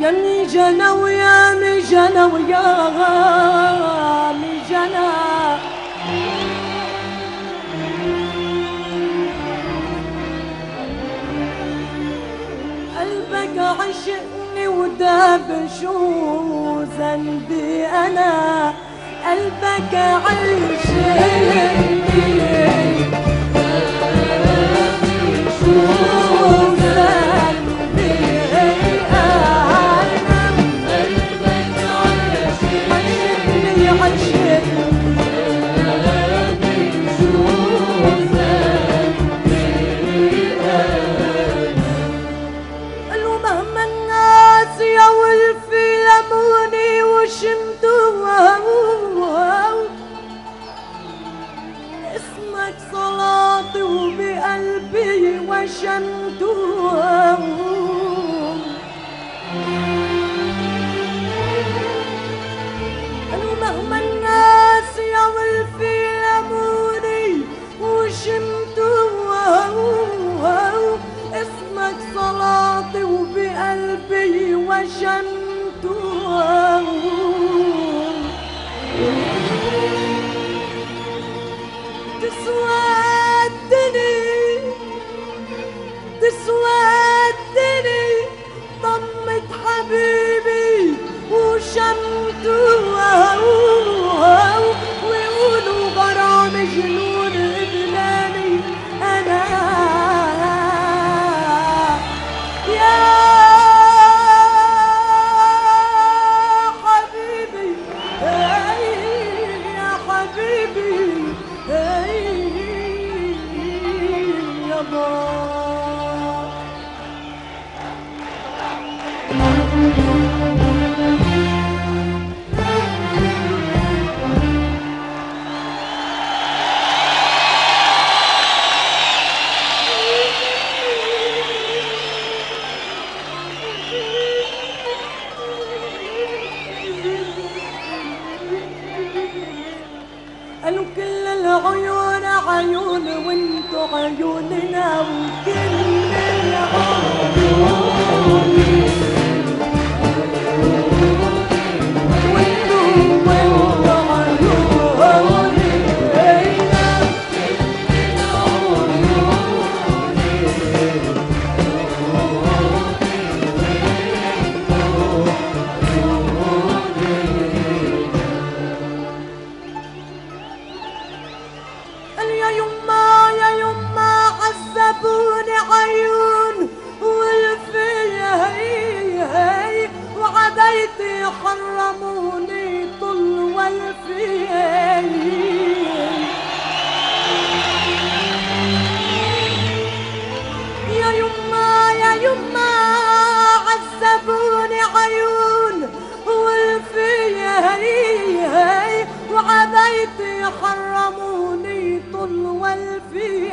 جنى ويا جنى ويا جنى قلبك عشقني وداب شو ذنبي أنا. قلبك عشقني. قالوا مهما الناس يا ولفي لموني أسمك صلاتي وبقلبي وشمته ويقولوا غرام جنون إدلالي أنا. يا حبيبي يا حبيبي يا بابا العيون عيون وانتو عيوننا وكل العيون. حرموني طل والفي